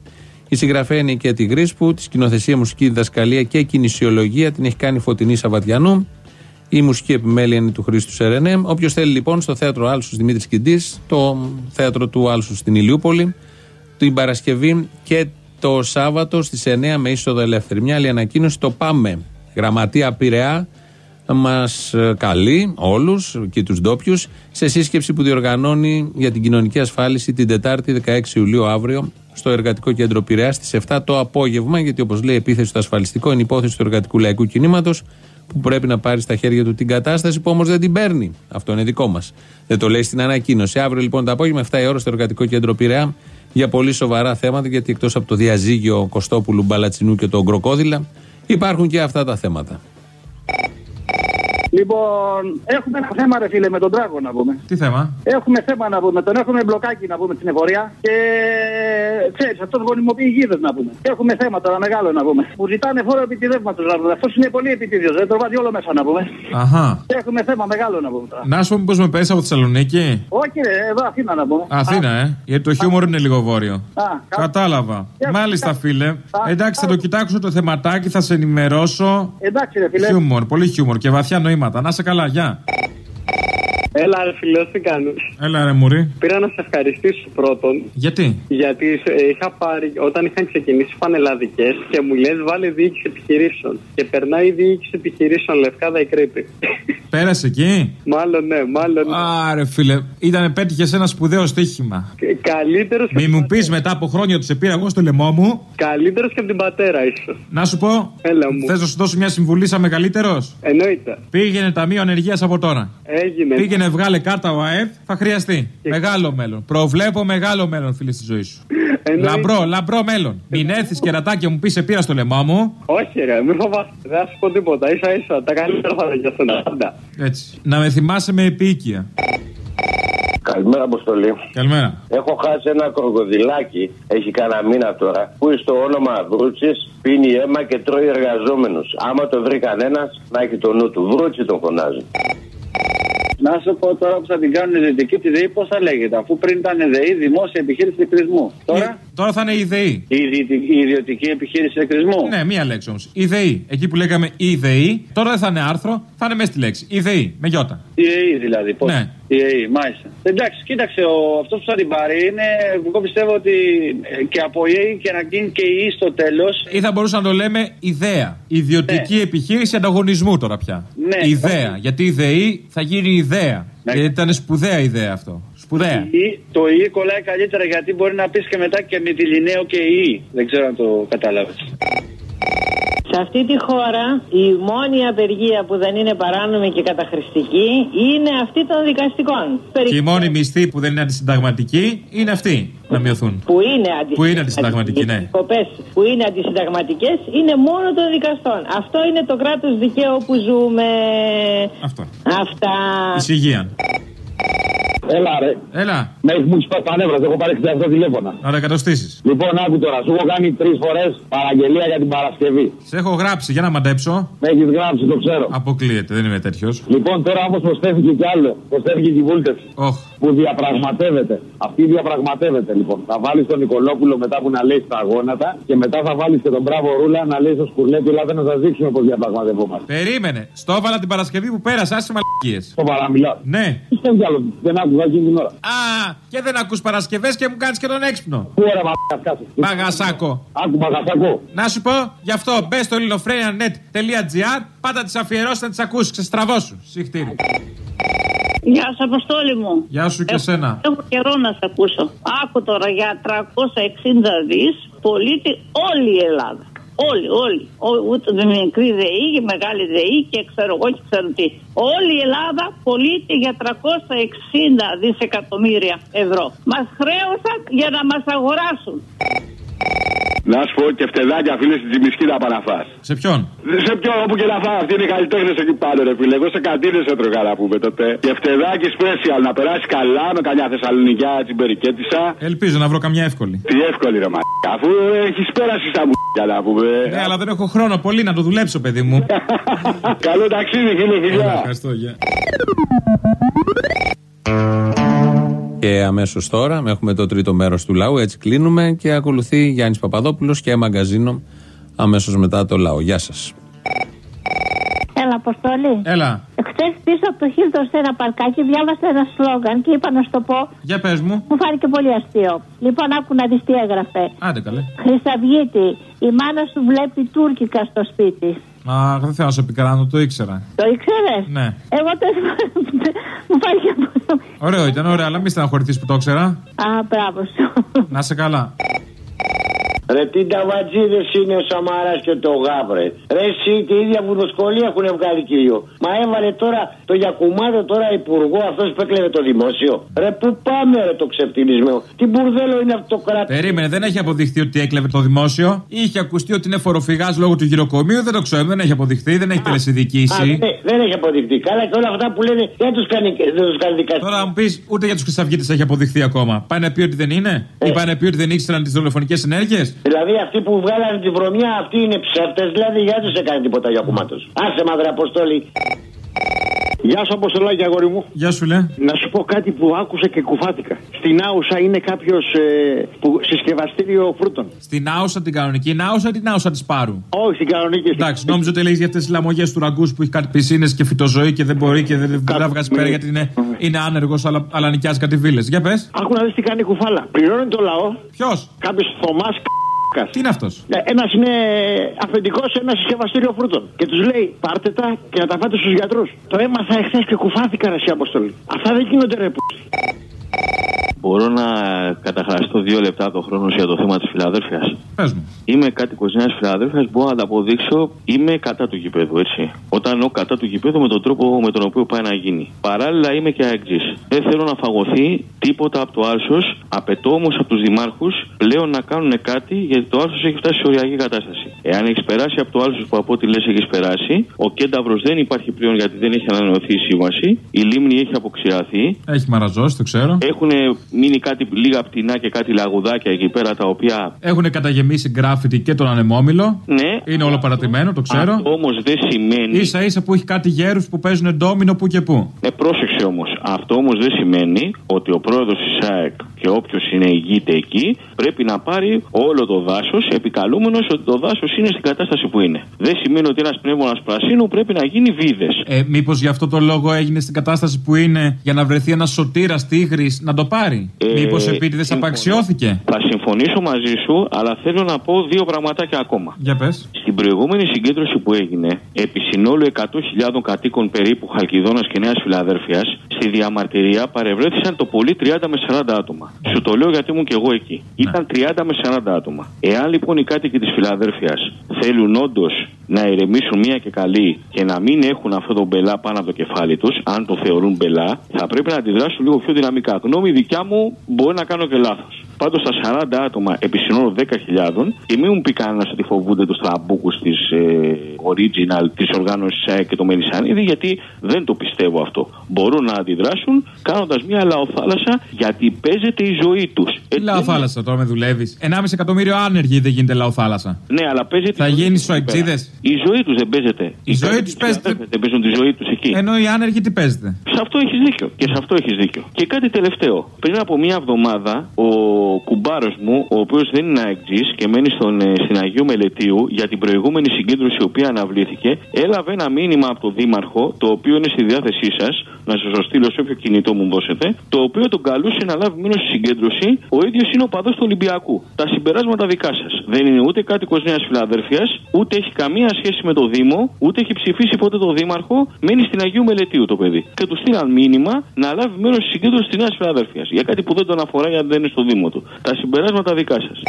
Η συγγραφέα είναι η Κέτη Γκρίσπου, τη σκηνοθεσία, μουσική διδασκαλία και κινησιολογία την έχει κάνει Φωτεινή Σαββατιανού. Η μουσική επιμέλεια είναι του Χρήστου Σερενέ. Όποιος θέλει λοιπόν στο θέατρο Άλσους Δημήτρης Κιντής, το θέατρο του Άλσους στην Ηλιούπολη, την Παρασκευή και το Σάββατο στις 9 με είσοδο ελεύθερη. Μια άλλη ανακοίνωση, το Πάμε. Γραμματεία Πειραιά μας καλεί όλους και τους ντόπιους σε σύσκεψη που διοργανώνει για την κοινωνική ασφάλιση την Τετάρτη 16 Ιουλίου αύριο στο Εργατικό Κέντρο Πειραιά στις 7 το απόγευμα. Γιατί όπως λέει, η επίθεση στο ασφαλιστικό είναι υπόθεση του Εργατικού Λαϊκού Κινήματος που πρέπει να πάρει στα χέρια του την κατάσταση που όμως δεν την παίρνει. Αυτό είναι δικό μας. Δεν το λέει στην ανακοίνωση. Αύριο λοιπόν το απόγευμα, 7 η ώρα στο Εργατικό Κέντρο Πειραιά για πολύ σοβαρά θέματα, γιατί εκτός από το διαζύγιο Κωστόπουλου Μπαλατσινού και το Γκροκόδηλα, υπάρχουν και αυτά τα θέματα. Λοιπόν, έχουμε ένα θέμα, ρε φίλε, με τον Τράγο να πούμε. Τι θέμα; Έχουμε θέμα να πούμε. Τον έχουμε μπλοκάκι να πούμε στην εφορία. Και ξέρεις, αυτός γονιμοποιεί γίδες να πούμε. Και έχουμε θέμα τώρα μεγάλο να πούμε. Που ζητάνε φόρο επιτιδεύματος να πούμε. Αυτός είναι πολύ επιτίδιος. Δεν το βάζει όλο μέσα να πούμε. Αχά. Και έχουμε θέμα μεγάλο να πούμε τώρα. Να σου πω πώ με πέσει από Θεσσαλονίκη. Όχι, ρε, εδώ Αθήνα να πούμε. Αθήνα, ε. Γιατί το χιούμορ είναι λίγο βόρειο. Α, κα- Κατάλαβα. κα- Μάλιστα, κα- φίλε. κα- Εντάξει, θα το κοιτάξω το θεματάκι, θα σε ενημερώσω. Εντάξει, ρε φίλε. Χιούμορ, πολύ χιούμορ και βαθιά νοήματα. Να σε καλά, γεια. Έλα, ρε φίλε, τι κάνεις; Έλα, ρε Μουρή. Πήρα να σε ευχαριστήσω πρώτον. Γιατί; Γιατί ε, είχα πάρει, όταν είχαν ξεκινήσει πανελλαδικές και μου λες, βάλε διοίκηση επιχειρήσεων. Και περνάει η διοίκηση επιχειρήσεων Λευκάδα η Κρήτη. Πέρασε εκεί; [laughs] μάλλον ναι, μάλλον. Άρε, φίλε, ήταν πέτυχες ένα σπουδαίο στοίχημα. Καλύτερος Μη μου πεις μετά από χρόνια ότι σε πήρα εγώ στο λαιμό μου. Καλύτερος και από την πατέρα, ίσως. Να σου πω. Έλα μου. Θες να σου δώσω μια συμβουλή σαν μεγαλύτερος; Εννοείται. Πήγαινε ταμείο ανεργίας από τώρα. Έγινε. Πήγαινε, βγάλε κάρτα ΟΑΕΔ, θα χρειαστεί. Μεγάλο μέλλον. Προβλέπω μεγάλο μέλλον, φίλε, στη ζωή σου. Εννοείται. Λαμπρό, λαμπρό μέλλον. Μην έρθει και ρατάκι μου πεις σε πήρα στο λαιμό μου. Όχι, ρε, μην φοβάσαι. Δεν θα σου πω τίποτα. Ίσα ίσα. Τα καλύτερα θα είναι για σένα. Πάντα. Έτσι. Να με θυμάσαι με επίοικια. Καλημέρα, Αποστολή. Καλημέρα. Έχω χάσει ένα κροκοδιλάκι, έχει κανένα μήνα τώρα, που στο όνομα Βρούτσης πίνει αίμα και τρώει εργαζόμενους. Άμα το βρει κανένας, να έχει το νου του. Βρούτσι τον φωνάζει. Να σου πω τώρα που θα την κάνουν η δυτική τη ΔΕΗ, πώς θα λέγεται. Αφού πριν ήταν ΔΕΗ, δημόσια επιχείρηση εκρισμού. Τώρα Τώρα θα είναι η ΔΕΗ. η, ιδιωτική- η ιδιωτική επιχείρηση εκρισμού. Ναι, μία λέξη όμως. Η ΔΕΗ. Εκεί που λέγαμε η ΔΕΗ, τώρα δεν θα είναι άρθρο, θα είναι μέσα στη λέξη. Η ΔΕΗ, με γιώτα. Η ΔΕΗ δηλαδή. Πώς. Ναι. Η Η ΕΕ, μάλιστα. Εντάξει, κοίταξε, ο, αυτός που θα την πάρει είναι, εγώ πιστεύω ότι ε, και από η ΕΕ και να γίνει και η ΕΕ στο τέλος. Ή θα μπορούσαμε να το λέμε ιδέα. Ιδιωτική επιχείρηση ανταγωνισμού τώρα πια. Ναι. Ιδέα. Γιατί η ΔΕΗ θα γίνει ιδέα. Ναι. Γιατί ήταν σπουδαία ιδέα αυτό. Σπουδαία. Η- Το ΙΕ κολλάει καλύτερα γιατί μπορεί να πεις και μετά και με τη Λινέο και η ΙΕ. Δεν ξέρω αν το κατάλαβες. Σε αυτή τη χώρα η μόνη απεργία που δεν είναι παράνομη και καταχρηστική είναι αυτή των δικαστικών. Και η μόνη μισθή που δεν είναι αντισυνταγματική είναι αυτή να μειωθούν. Που είναι αντισυνταγματική. Που είναι αντισυνταγματική, ναι. Οι περικοπές που είναι αντισυνταγματικές είναι μόνο των δικαστών. Αυτό είναι το κράτος δικαίου που ζούμε. Αυτό. Αυτά. Εισηγείαν. Έλα ρε. Έλα. Με έχεις μου σπάσει τα νεύρα, σε έχω πάρει 67 τηλέφωνα. Να τα εκατοστήσεις. Λοιπόν, άκου τώρα, σου έχω κάνει τρεις φορές παραγγελία για την Παρασκευή. Σε έχω γράψει για να μαντέψω. Με έχεις γράψει, το ξέρω. Αποκλείεται, δεν είμαι τέτοιος. Λοιπόν, τώρα όμως προσθέθηκε κι άλλο. Προσθέθηκε και η βούλτευση. Oh. Που διαπραγματεύεται. Αυτή διαπραγματεύεται λοιπόν. Θα βάλει τον Νικολόπουλο μετά που να λέει στα γόνατα και μετά θα βάλεις και τον Μπράβο Ρούλα να λέει στο σκουρλέτι. Ελάτε να σας δείξουμε πώς διαπραγματευόμαστε. Περίμενε. Στο έβαλα την Παρασκευή που πέρασα, άσε μαλακίες. Το παραμιλά. Ναι. Δεν κι άλλο, δεν άκουγα εκείνη την ώρα. Α, και δεν ακούς Παρασκευές και μου κάνεις και τον έξυπνο. Πού ώρα μα κάτσε. Μαγασάκο. Άκου μαγασάκο. Να σου πω, γι' αυτό μπε στο ελληνοφρένια.net.gr, πάντα τις αφιερώσεις να τις ακούσει. Ξεστραβώσου. Συχτήρι. Γεια σας, Αποστόλη μου. Γεια σου και εσένα. Έχω καιρό να σε ακούσω. Άκου τώρα για 360 δις πολίτη όλη η Ελλάδα. Όλοι, όλοι. Ό- Ούτε με μικρή ΔΕΗ και μεγάλη ΔΕΗ και ξέρω εγώ και ξέρω τι. Όλη η Ελλάδα πωλείται για 360 δισεκατομμύρια ευρώ. Μας χρέωσαν για να μας αγοράσουν. Να σου πω και φτεδάκια φίλε στην Τζιμισκίδα παναφά. Σε ποιον; Σε ποιον όπου και να φάω, αυτοί είναι οι καλλιτέχνε εκεί πάνω, ρε φίλε. Εγώ σε κατίνε έτρωγα να πούμε τότε. Και φτεδάκι special να περάσει καλά με καμιά Θεσσαλονικιά τσιμπερικέτησα. Ελπίζω να βρω καμιά εύκολη. Τι εύκολη ρε μα. Αφού έχεις πέρασει στα μου να πούμε. Ναι, αλλά δεν έχω χρόνο πολύ να το δουλέψω, παιδί μου. [laughs] Καλό ταξίδι, φίλε, φιλιά. Ευχαριστώ, γεια. Και αμέσως τώρα έχουμε το τρίτο μέρος του λαού. Έτσι κλείνουμε και ακολουθεί Γιάννης Παπαδόπουλος και μαγκαζίνο αμέσως μετά το λαό. Γεια σας. Έλα, Αποστόλη. Έλα. Χθες πίσω από το Χίλτον σε ένα παρκάκι διάβασα ένα σλόγκαν και είπα να σου το πω. Για πες μου. Μου φάνηκε πολύ αστείο. Λοιπόν, άκου να δεις τι έγραφε. Άντε καλέ. Χρυσαυγίτη, η μάνα σου βλέπει τουρκικα στο σπίτι. Αχ, δεν θέλω να σε πικράνω, το ήξερα. Το ήξερες; Ναι. Εγώ το [laughs] μου φάνηκε από Ωραίο ήταν, ωραίο, αλλά μην στεναχωρηθείς που το ήξερα. Α, μπράβο σου. Να σε καλά. Ρε τι ταβατζίδε είναι ο Σαμαράς και το Γάβρε. Ρε εσύ και η ίδια βουδοσκολία έχουν βγάλει κύριο. Μα έβαλε τώρα το Γιακουμάδο τώρα υπουργό αυτός που έκλεβε το δημόσιο. Ρε πού πάμε ρε το ξεφτυλισμό. Τι μπουρδέλο είναι αυτό το κράτο. Περίμενε, δεν έχει αποδειχθεί ότι έκλεβε το δημόσιο; Είχε ακουστεί ότι είναι φοροφυγάς λόγω του γυροκομείου. Δεν το ξέρω, δεν έχει αποδειχθεί, δεν έχει Α, τελεσυδικήσει. ναι, δεν έχει αποδειχτεί. Καλά και όλα αυτά που λένε δεν τους κάνει, δεν τους κάνει δικαστή. Τώρα μου πεις, ούτε για τους Χρυσαυγίτες έχει αποδειχθεί ακόμα. Πάει να πει ότι δεν είναι, ή πάει να πει ότι δεν ήξεραν τις δολοφονικές ενέργειε. Δηλαδή αυτοί που βγάλανε τη βρωμιά, αυτοί είναι ψεύτες. Δηλαδή δεν του έκανε τίποτα για κουμάτο. Άσε μαδρε Αποστόλη. Γεια σου, Αποστολάκη, αγόρι μου. Γεια σου, λέ. Να σου πω κάτι που άκουσα και κουφάτηκα. Στην Άουσα είναι κάποιος ε, που- συσκευαστήριο φρούτων. Στην άουσα την κανονική, την άουσα την άουσα της πάρου. Όχι, στην κανονική. Εντάξει, νόμιζα ότι λέει για αυτές τις λαμογές του ραγκούς που έχει κάτι πισίνες και φυτοζωή και δεν μπορεί και δεν, δεν τα βγάζει πέρα γιατί είναι, είναι άνεργος, αλλά, αλλά νοικιάζει κάτι βίλε. Για πες. Άκου να δεις τι κάνει η κουφάλα. Πληρώνει το λαό. Ποιος; Κάποιος Θωμάς Τι είναι αυτός; Ένας είναι αφεντικός σε ένα συσκευαστήριο φρούτων. Και τους λέει: Πάρτε τα και να τα πάτε στους γιατρούς. Το έμαθα εχθές και κουφάθηκα ρε, εσύ αποστολή. Αυτά δεν γίνονται ρε. που. Μπορώ να καταχραστώ δύο λεπτά το χρόνο σου για το θέμα της Φιλαδέλφιας. Πες μου. Είμαι κάτοικος Νέας Φιλαδέλφιας, μπορώ να τα αποδείξω. Είμαι κατά του γηπέδου, έτσι. Όταν εννοώ κατά του γηπέδου με τον τρόπο με τον οποίο πάει να γίνει. Παράλληλα είμαι και αεξή. Δεν θέλω να φαγωθεί τίποτα από το άρσος. Απαιτώ όμως από τους δημάρχους πλέον να κάνουν κάτι γιατί το άρσος έχει φτάσει σε οριακή κατάσταση. Εάν έχεις περάσει από το άρσος που από ό,τι λες έχεις περάσει, ο κένταυρος δεν υπάρχει πλέον γιατί δεν έχει ανανεωθεί η σύμβαση. Η λίμνη έχει αποξηραθεί. Έχει μαραζώσει, το ξέρω. Έχουν μείνει κάτι λίγα πτηνά και κάτι λαγουδάκια εκεί πέρα τα οποία. Έχουν καταγεμίσει γκράφιτι και τον ανεμόμυλο. Ναι. Είναι όλο παρατημένο, το ξέρω. Αυτό όμως δεν σημαίνει. σα ίσα που έχει κάτι γέρους που παίζουν ντόμινο που και που. Ναι, πρόσεξε όμως. Αυτό όμως δεν σημαίνει ότι ο πρόεδρος της ΣΑΕΚ και όποιος είναι ηγείται εκεί πρέπει να πάρει όλο το δάσος επικαλούμενος ότι το δάσος είναι στην κατάσταση που είναι. Δεν σημαίνει ότι ένας πνεύμονας πρασίνου πρέπει να γίνει βίδες. Ε, Μήπως γι' αυτό το λόγο έγινε στην κατάσταση που είναι για να βρεθεί ένας σωτήρας τίγρης να το πάρει; Ε, Μήπως επίτηδες απαξιώθηκε; Θα συμφωνήσω μαζί σου, αλλά θέλω να πω δύο πραγματάκια ακόμα. Για πες. Στην προηγούμενη συγκέντρωση που έγινε, επί συνόλου 100.000 κατοίκων περίπου Χαλκιδόνας και Νέας Φιλαδέρφεια, στη διαμαρτυρία παρευρέθησαν το πολύ 30 με 40 άτομα. Σου το λέω γιατί ήμουν και εγώ εκεί. Ήταν 30 με 40 άτομα. Εάν λοιπόν οι κάτοικοι της Φιλαδέρφεια θέλουν όντως να ηρεμήσουν μία και καλή και να μην έχουν αυτό το μπελά πάνω από το κεφάλι τους, αν το θεωρούν μπελά, θα πρέπει να αντιδράσουν λίγο πιο δυναμικά. Γνώμη δικιά μου, μπορεί να κάνω και λάθος. Πάντως στα 40 άτομα επί συνόλου 10.000 και μην μου πει κανένας ότι φοβούνται τους τραμπούκους της ε, Original της οργάνωσης της ΑΕΚ και το Μελισσανίδη, γιατί δεν το πιστεύω αυτό. Μπορούν να αντιδράσουν κάνοντας μια λαοθάλασσα γιατί παίζεται η ζωή τους. Τι λαοθάλασσα τώρα με δουλεύεις. 1,5 εκατομμύριο άνεργοι δεν γίνεται λαοθάλασσα. Ναι, αλλά παίζεται. Θα γίνεις στου αεξίδε. Η ζωή τους δεν παίζεται. Η ζωή τους παίζεται. Δεν παίζουν τη ζωή τους εκεί. Ενώ οι άνεργοι τι παίζεται; Σε αυτό έχεις δίκιο. Και σε αυτό έχεις δίκιο. Και κάτι τελευταίο. Πριν από μία εβδομάδα, ο κουμπάρος μου, ο οποίος δεν είναι αεκτζή και μένει στον, ε, στην Αγίου Μελετίου για την προηγούμενη συγκέντρωση η οποία αναβλήθηκε, έλαβε ένα μήνυμα από τον Δήμαρχο, το οποίο είναι στη διάθεσή σας, να σας το στείλω σε όποιο κινητό μου δώσετε, το οποίο τον καλούσε να λάβει μέρο στη συγκέντρωση. Ο ίδιος είναι ο παδός του Ολυμπιακού. Τα συμπεράσματα δικά σας. Δεν είναι ούτε κάτοικος Νέας Φιλαδέρφια, ούτε έχει καμία σχέση με το Δήμο, ούτε έχει ψηφίσει ποτέ το Δήμαρχο. Μένει στην Αγίου Μελετίου το παιδί. Και του στείλαν μήνυμα να λάβει μέρο στη συγκέντρωση της Νέας Φιλαδέρφια. Για κάτι που δεν τον αφορά γιατί δεν είναι στο Δήμο του. Τα συμπεράσματα δικά σας.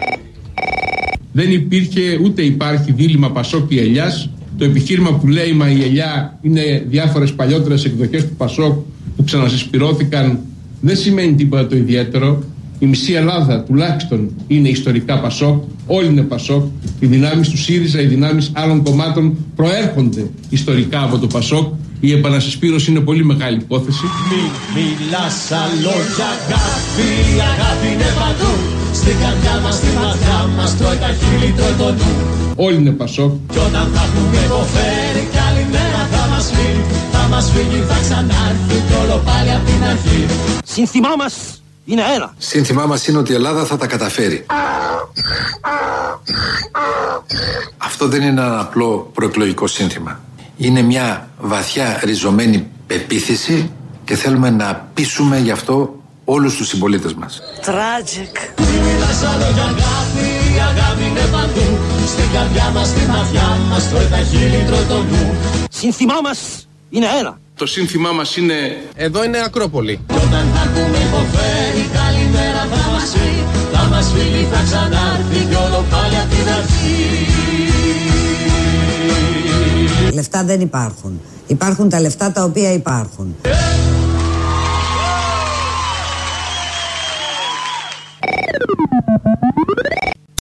Δεν υπήρχε ούτε υπάρχει δίλημα Πασόκ ή Ελιάς. Το επιχείρημα που λέει μα η Ελιά είναι διάφορες παλιότερες εκδοχές του Πασόκ που ξανασυσπηρώθηκαν δεν σημαίνει τίποτα το ιδιαίτερο. Η μισή Ελλάδα τουλάχιστον είναι ιστορικά Πασόκ, όλοι είναι Πασόκ. Οι δυνάμεις του ΣΥΡΙΖΑ, οι δυνάμεις άλλων κομμάτων προέρχονται ιστορικά από το Πασόκ. Η επανασυσπήρωση είναι πολύ μεγάλη υπόθεση. Μη μιλάς λόγια αγάπη, η αγάπη είναι παντού Στην καρδιά μας, στη ματιά μας, τρώει τα χείλη, τρώει το νου Όλοι είναι Πασόκ. Κι όταν θα έχουμε υποφέρει κι άλλη μέρα θα μας φύγει Θα μας φύγει, θα ξανάρθει κι όλο πάλι απ' την αρχή Σύνθημά μας είναι ένα. Σύνθημά μας είναι ότι η Ελλάδα θα τα καταφέρει. Αυτό δεν είναι ένα απλό προεκλογικό σύνθημα. Είναι μια βαθιά ριζωμένη πεποίθηση και θέλουμε να πείσουμε γι' αυτό όλους τους συμπολίτες μας. Tragic. Μιλάς άλλο για αγάπη, η αγάπη είναι παντού Στην καρδιά μας, στη ματιά μας, τρώει τα χείλη, τρώει το νου Σύνθημά μας είναι ένα. Το σύνθημά μας είναι Εδώ είναι Ακρόπολη. Κι όταν θα έχουμε υποφέρει, μας φύγει, θα ξανάρθει κι όλο πάλι απ' την αρχή Λεφτά δεν υπάρχουν. Υπάρχουν τα λεφτά τα οποία υπάρχουν.